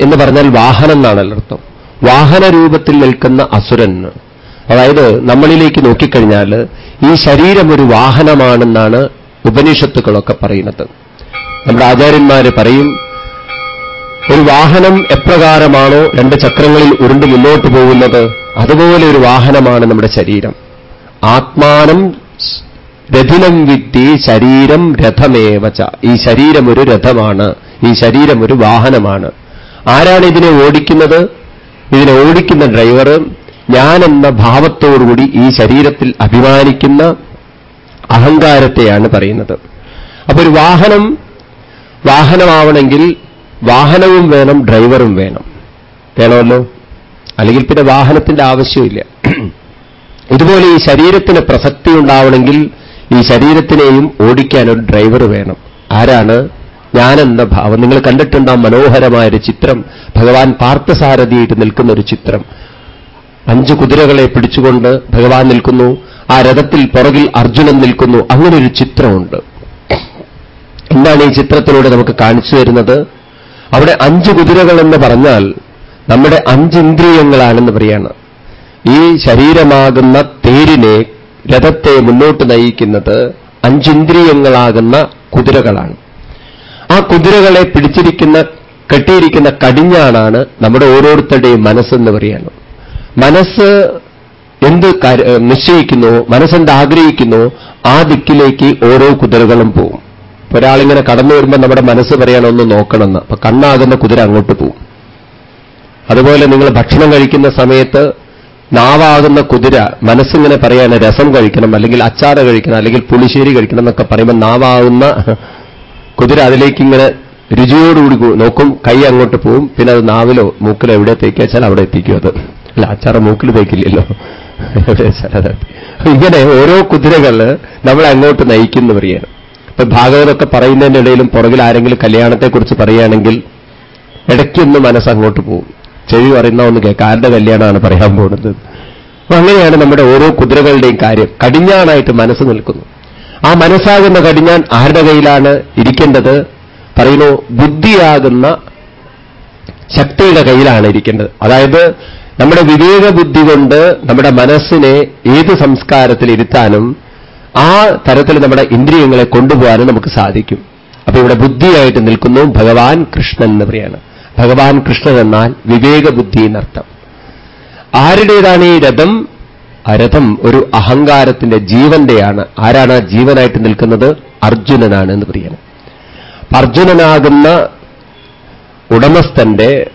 എന്ന് പറഞ്ഞാൽ വാഹനം എന്നാണ് അർത്ഥം വാഹന രൂപത്തിൽ നിൽക്കുന്ന അസുരൻ. അതായത് നമ്മളിലേക്ക് നോക്കിക്കഴിഞ്ഞാൽ ഈ ശരീരം ഒരു വാഹനമാണെന്നാണ് ഉപനിഷത്തുക്കളൊക്കെ പറയുന്നത്. നമ്മുടെ ആചാര്യന്മാര് പറയും ഒരു വാഹനം എപ്രകാരമാണോ രണ്ട് ചക്രങ്ങളിൽ ഉരുണ്ട് മുന്നോട്ട് പോകുന്നത് അതുപോലെ ഒരു വാഹനമാണ് നമ്മുടെ ശരീരം. ആത്മാനം രഥിനം വിത്തി ശരീരം രഥമേവച. ഈ ശരീരം ഒരു രഥമാണ് ഈ ശരീരം ഒരു വാഹനമാണ്. ആരാണ് ഇതിനെ ഓടിക്കുന്നത്? ഇതിനെ ഓടിക്കുന്ന ഡ്രൈവർ ഞാനെന്ന ഭാവത്തോടുകൂടി ഈ ശരീരത്തിൽ അഭിമാനിക്കുന്ന അഹങ്കാരത്തെയാണ് പറയുന്നത്. അപ്പൊ ഒരു വാഹനം വാഹനമാവണമെങ്കിൽ വാഹനവും വേണം ഡ്രൈവറും വേണം. വേണമല്ലോ? അല്ലെങ്കിൽ പിന്നെ വാഹനത്തിന്റെ ആവശ്യമില്ല. ഇതുപോലെ ഈ ശരീരത്തിന് പ്രസക്തി ഉണ്ടാവണമെങ്കിൽ ഈ ശരീരത്തിനെയും ഓടിക്കാൻ ഒരു ഡ്രൈവർ വേണം. ആരാണ്? ഞാനെന്ന ഭാവം. നിങ്ങൾ കണ്ടിട്ടുണ്ടാവും മനോഹരമായൊരു ചിത്രം? ഭഗവാൻ പാർത്ഥസാരഥിയായിട്ട് നിൽക്കുന്ന ഒരു ചിത്രം. അഞ്ച് കുതിരകളെ പിടിച്ചുകൊണ്ട് ഭഗവാൻ നിൽക്കുന്നു. ആ രഥത്തിൽ പുറകിൽ അർജുനൻ നിൽക്കുന്നു. അങ്ങനെ ഒരു ചിത്രമുണ്ട്. എന്താണ് ഈ ചിത്രത്തിലൂടെ നമുക്ക് കാണിച്ചു തരുന്നത്. അവിടെ അഞ്ച് കുതിരകൾ എന്ന് പറഞ്ഞാൽ നമ്മുടെ അഞ്ച് ഇന്ദ്രിയങ്ങളാണെന്ന് പറയാണ്. ഈ ശരീരമാകുന്ന തേരിനെ രഥത്തെ മുന്നോട്ട് നയിക്കുന്നത് അഞ്ചിന്ദ്രിയങ്ങളാകുന്ന കുതിരകളാണ്. ആ കുതിരകളെ പിടിച്ചിരിക്കുന്ന കെട്ടിയിരിക്കുന്ന കടിഞ്ഞാണാണ് നമ്മുടെ ഓരോരുത്തരുടെയും മനസ്സെന്ന് പറയുന്നത്. മനസ്സ് എന്ത് നിശ്ചയിക്കുന്നു മനസ്സെന്ത് ആഗ്രഹിക്കുന്നു ആ ദിക്കിലേക്ക് ഓരോ കുതിരകളും പോവും. ഒരാളിങ്ങനെ കടന്നു വരുമ്പോൾ നമ്മുടെ മനസ്സ് പറയണമെന്ന് നോക്കണമെന്ന്. അപ്പൊ കണ്ണാകുന്ന കുതിര അങ്ങോട്ട് പോവും. അതുപോലെ നിങ്ങൾ ഭക്ഷണം കഴിക്കുന്ന സമയത്ത് നാവാകുന്ന കുതിര മനസ്സിങ്ങനെ പറയാണ് രസം കഴിക്കണം അല്ലെങ്കിൽ അച്ചാറ് കഴിക്കണം അല്ലെങ്കിൽ പുളിശ്ശേരി കഴിക്കണം എന്നൊക്കെ പറയുമ്പോൾ നാവാകുന്ന കുതിര അതിലേക്ക് ഇങ്ങനെ രുചിയോടുകൂടി നോക്കും കൈ അങ്ങോട്ട് പോവും പിന്നെ അത് നാവിലോ മൂക്കിലോ എവിടെ തേക്കാച്ചാൽ അവിടെ എത്തിക്കും അത്. അല്ല അച്ചാറ് മൂക്കിൽ തേക്കില്ലല്ലോ. ഇങ്ങനെ ഓരോ കുതിരകൾ നമ്മളെ അങ്ങോട്ട് നയിക്കുന്നു പറയാണ്. ഇപ്പൊ ഭാഗവതമൊക്കെ പറയുന്നതിന്റെ ഇടയിലും പുറകിൽ ആരെങ്കിലും കല്യാണത്തെക്കുറിച്ച് പറയുകയാണെങ്കിൽ ഇടയ്ക്കൊന്ന് മനസ്സങ്ങോട്ട് പോവും. ചെവി പറയുന്ന ഒന്ന് കേൾക്കാം. ആരുടെ കല്യാണമാണ് പറയാൻ പോകുന്നത്? അങ്ങനെയാണ് നമ്മുടെ ഓരോ കുതിരകളുടെയും കാര്യം. കടിഞ്ഞാണായിട്ട് മനസ്സ് നിൽക്കുന്നു. ആ മനസ്സാകുന്ന കടിഞ്ഞാൻ ആരുടെ കയ്യിലാണ് ഇരിക്കേണ്ടത്? പറയുന്നു ബുദ്ധിയാകുന്ന ശക്തിയുടെ കയ്യിലാണ് ഇരിക്കേണ്ടത്. അതായത് നമ്മുടെ വിവേക ബുദ്ധി കൊണ്ട് നമ്മുടെ മനസ്സിനെ ഏത് സംസ്കാരത്തിൽ ഇരുത്താനും ആ തരത്തിൽ നമ്മുടെ ഇന്ദ്രിയങ്ങളെ കൊണ്ടുപോകാനും നമുക്ക് സാധിക്കും. അപ്പൊ ഇവിടെ ബുദ്ധിയായിട്ട് നിൽക്കുന്നു ഭഗവാൻ കൃഷ്ണൻ എന്ന് പറയാണ്. ഭഗവാൻ കൃഷ്ണൻ എന്നാൽ വിവേകബുദ്ധി എന്നർത്ഥം. ആരുടേതാണ് ഈ രഥം? രഥം ഒരു അഹങ്കാരത്തിന്റെ ജീവന്റെയാണ്. ആരാണ് ജീവനായിട്ട് നിൽക്കുന്നത്? അർജുനനാണ് എന്ന് പറയാൻ അർജുനനാകുന്ന ഉടമസ്ഥന്റെ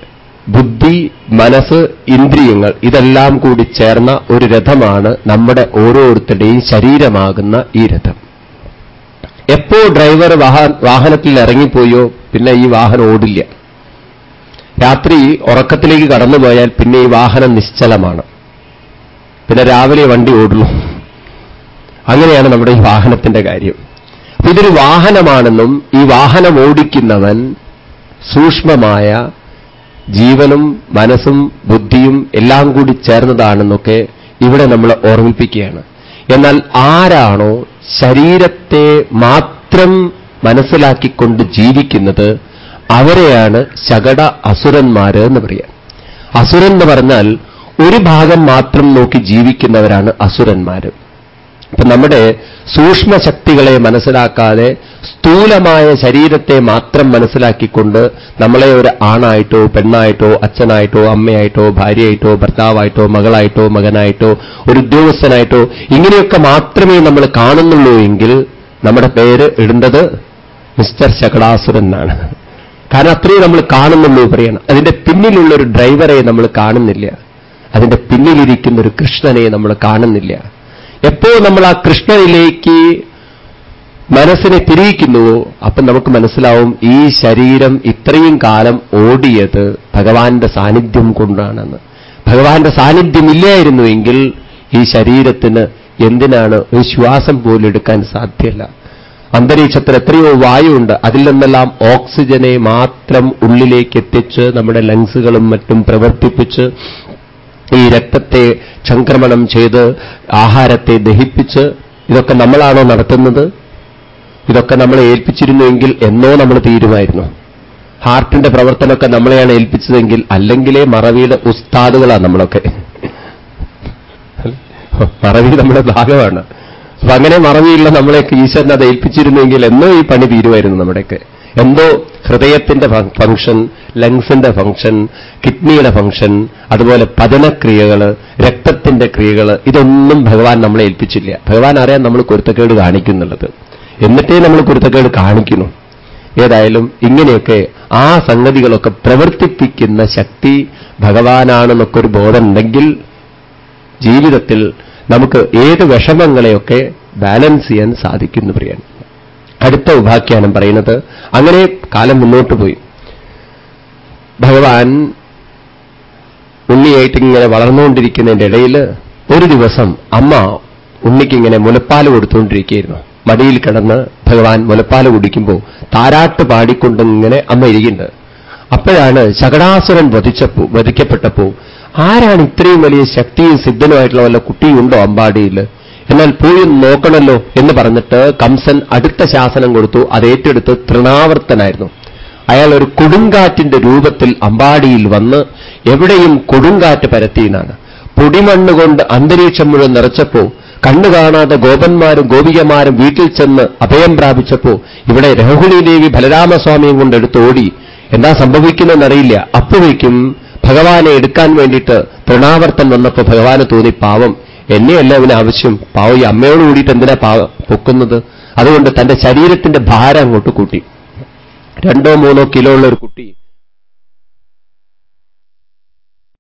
ബുദ്ധി മനസ്സ് ഇന്ദ്രിയങ്ങൾ ഇതെല്ലാം കൂടി ചേർന്ന ഒരു രഥമാണ് നമ്മുടെ ഓരോരുത്തരുടെയും ശരീരമാകുന്ന ഈ രഥം. എപ്പോ ഡ്രൈവർ വാഹനത്തിൽ ഇറങ്ങിപ്പോയോ പിന്നെ ഈ വാഹനം ഓടില്ല. രാത്രി ഉറക്കത്തിലേക്ക് കടന്നുപോയാൽ പിന്നെ ഈ വാഹനം നിശ്ചലമാണ്. പിന്നെ രാവിലെ വണ്ടി ഓടുന്നു. അങ്ങനെയാണ് നമ്മുടെ ഈ വാഹനത്തിന്റെ കാര്യം. അപ്പൊ ഇതൊരു വാഹനമാണെന്നും ഈ വാഹനം ഓടിക്കുന്നവൻ സൂക്ഷ്മമായ ജീവനും മനസ്സും ബുദ്ധിയും എല്ലാം കൂടി ചേർന്നതാണെന്നൊക്കെ ഇവിടെ നമ്മൾ ഓർമ്മിപ്പിക്കുകയാണ്. എന്നാൽ ആരാണോ ശരീരത്തെ മാത്രം മനസ്സിലാക്കിക്കൊണ്ട് ജീവിക്കുന്നത് അവരെയാണ് ശകട അസുരന്മാര് എന്ന് പറയാം. അസുരൻ എന്ന് പറഞ്ഞാൽ ഒരു ഭാഗം മാത്രം നോക്കി ജീവിക്കുന്നവരാണ് അസുരന്മാർ ഇപ്പൊ നമ്മുടെ സൂക്ഷ്മ ശക്തികളെ മനസ്സിലാക്കാതെ സ്ഥൂലമായ ശരീരത്തെ മാത്രം മനസ്സിലാക്കിക്കൊണ്ട് നമ്മളെ ഒരു ആണായിട്ടോ പെണ്ണായിട്ടോ അച്ഛനായിട്ടോ അമ്മയായിട്ടോ ഭാര്യയായിട്ടോ ഭർത്താവായിട്ടോ മകളായിട്ടോ മകനായിട്ടോ ഒരു ഉദ്യോഗസ്ഥനായിട്ടോ ഇങ്ങനെയൊക്കെ മാത്രമേ നമ്മൾ കാണുന്നുള്ളൂ എങ്കിൽ നമ്മുടെ പേര് ഇടേണ്ടത് മിസ്റ്റർ ശകടാസുരൻ എന്നാണ് കാരണം അത്രയും നമ്മൾ കാണുന്നുള്ളൂ പറയണം. അതിന്റെ പിന്നിലുള്ള ഒരു ഡ്രൈവറെ നമ്മൾ കാണുന്നില്ല. അതിന്റെ പിന്നിലിരിക്കുന്ന ഒരു കൃഷ്ണനെ നമ്മൾ കാണുന്നില്ല. എപ്പോ നമ്മൾ ആ കൃഷ്ണനിലേക്ക് മനസ്സിനെ തിരിയിക്കുന്നുവോ അപ്പം നമുക്ക് മനസ്സിലാവും ഈ ശരീരം ഇത്രയും കാലം ഓടിയത് ഭഗവാന്റെ സാന്നിധ്യം കൊണ്ടാണെന്ന്. ഭഗവാന്റെ സാന്നിധ്യമില്ലായിരുന്നുവെങ്കിൽ ഈ ശരീരത്തിന് എന്തിനാണ് ഒരു ശ്വാസം പോലും എടുക്കാൻ സാധ്യല്ല. അന്തരീക്ഷത്തിൽ എത്രയോ വായുണ്ട് അതിൽ നിന്നെല്ലാം ഓക്സിജനെ മാത്രം ഉള്ളിലേക്ക് എത്തിച്ച് നമ്മുടെ ലങ്സുകളും മറ്റും പ്രവർത്തിപ്പിച്ച് ഈ രക്തത്തെ സംക്രമണം ചെയ്ത് ആഹാരത്തെ ദഹിപ്പിച്ച് ഇതൊക്കെ നമ്മളാണോ നടത്തുന്നത്? ഇതൊക്കെ നമ്മളെ ഏൽപ്പിച്ചിരുന്നുവെങ്കിൽ എന്നോ നമ്മൾ തീരുമായിരുന്നു. ഹാർട്ടിന്റെ പ്രവർത്തനമൊക്കെ നമ്മളെയാണ് ഏൽപ്പിച്ചതെങ്കിൽ അല്ലെങ്കിലേ മറവിയുടെ ഉസ്താദുകളാണ് നമ്മളൊക്കെ. മറവി നമ്മുടെ ഭാഗമാണ്. അപ്പൊ അങ്ങനെ മറവിയുള്ള നമ്മളെയൊക്കെ ഈശ്വരൻ അത് ഏൽപ്പിച്ചിരുന്നെങ്കിൽ എന്നോ ഈ പണി തീരുമായിരുന്നു നമ്മുടെയൊക്കെ. എന്തോ ഹൃദയത്തിന്റെ ഫംഗ്ഷൻ ലങ്സിന്റെ ഫംഗ്ഷൻ കിഡ്നിയുടെ ഫംഗ്ഷൻ അതുപോലെ പതനക്രിയകൾ രക്തത്തിന്റെ ക്രിയകൾ ഇതൊന്നും ഭഗവാൻ നമ്മളെ ഏൽപ്പിച്ചില്ല. ഭഗവാൻ അറിയാൻ നമ്മൾ കുരുത്തക്കേട് കാണിക്കുന്നുള്ളത്. എന്നിട്ടേ നമ്മൾ കുരുത്തക്കേട് കാണിക്കുന്നു. ഏതായാലും ഇങ്ങനെയൊക്കെ ആ സംഗതികളൊക്കെ പ്രവർത്തിപ്പിക്കുന്ന ശക്തി ഭഗവാനാണെന്നൊക്കെ ഒരു ബോധമുണ്ടെങ്കിൽ ജീവിതത്തിൽ നമുക്ക് ഏത് വിഷമങ്ങളെയൊക്കെ ബാലൻസ് ചെയ്യാൻ സാധിക്കുന്നു പ്രിയൻ. അടുത്ത ഉപാഖ്യാനം പറയുന്നത്. അങ്ങനെ കാലം മുന്നോട്ട് പോയി. ഭഗവാൻ ഉണ്ണിയായിട്ട് ഇങ്ങനെ വളർന്നുകൊണ്ടിരിക്കുന്നതിന്റെ ഇടയിൽ ഒരു ദിവസം അമ്മ ഉണ്ണിക്കിങ്ങനെ മുലപ്പാൽ കൊടുത്തുകൊണ്ടിരിക്കുകയായിരുന്നു. മടിയിൽ കിടന്ന് ഭഗവാൻ മുലപ്പാൽ കുടിക്കുമ്പോൾ താരാട്ട് പാടിക്കൊണ്ടിങ്ങനെ അമ്മ ഇരിക്കുന്നുണ്ട്. അപ്പോഴാണ് ശകടാസുരൻ വധിച്ചപ്പോ വധിക്കപ്പെട്ടപ്പോ ആരാണ് ഇത്രയും വലിയ ശക്തിയും സിദ്ധനുമായിട്ടുള്ള വല്ല കുട്ടിയുണ്ടോ അമ്പാടിയിൽ? എന്നാൽ പോയി നോക്കണമല്ലോ എന്ന് പറഞ്ഞിട്ട് കംസൻ അടുത്ത ശാസനം കൊടുത്തു. അത് ഏറ്റെടുത്ത് തൃണാവർത്തനായിരുന്നു. അയാൾ ഒരു കൊടുങ്കാറ്റിന്റെ രൂപത്തിൽ അമ്പാടിയിൽ വന്ന് എവിടെയും കൊടുങ്കാറ്റ് പരത്തിയെന്നാണ്. പൊടിമണ്ണുകൊണ്ട് അന്തരീക്ഷം മുഴുവൻ നിറച്ചപ്പോ കണ്ണു കാണാതെ ഗോപന്മാരും ഗോപികമാരും വീട്ടിൽ ചെന്ന് അഭയം പ്രാപിച്ചപ്പോ ഇവിടെ ദേവി ബലരാമസ്വാമിയും കൊണ്ട് എടുത്ത് ഓടി. എന്താ സംഭവിക്കുന്നതെന്നറിയില്ല. അപ്പോഴേക്കും ഭഗവാനെ എടുക്കാൻ വേണ്ടിയിട്ട് തൃണാവർത്തൻ വന്നപ്പോൾ ഭഗവാന് തോന്നി പാവം. എന്നെയല്ല അവന് ആവശ്യം. പാവം ഈ അമ്മയോട് കൂടിയിട്ട് എന്തിനാ പാവ പൊക്കുന്നത്? അതുകൊണ്ട് തന്റെ ശരീരത്തിന്റെ ഭാരം അങ്ങോട്ട് കൂട്ടി. രണ്ടോ മൂന്നോ കിലോ ഉള്ള ഒരു കുട്ടി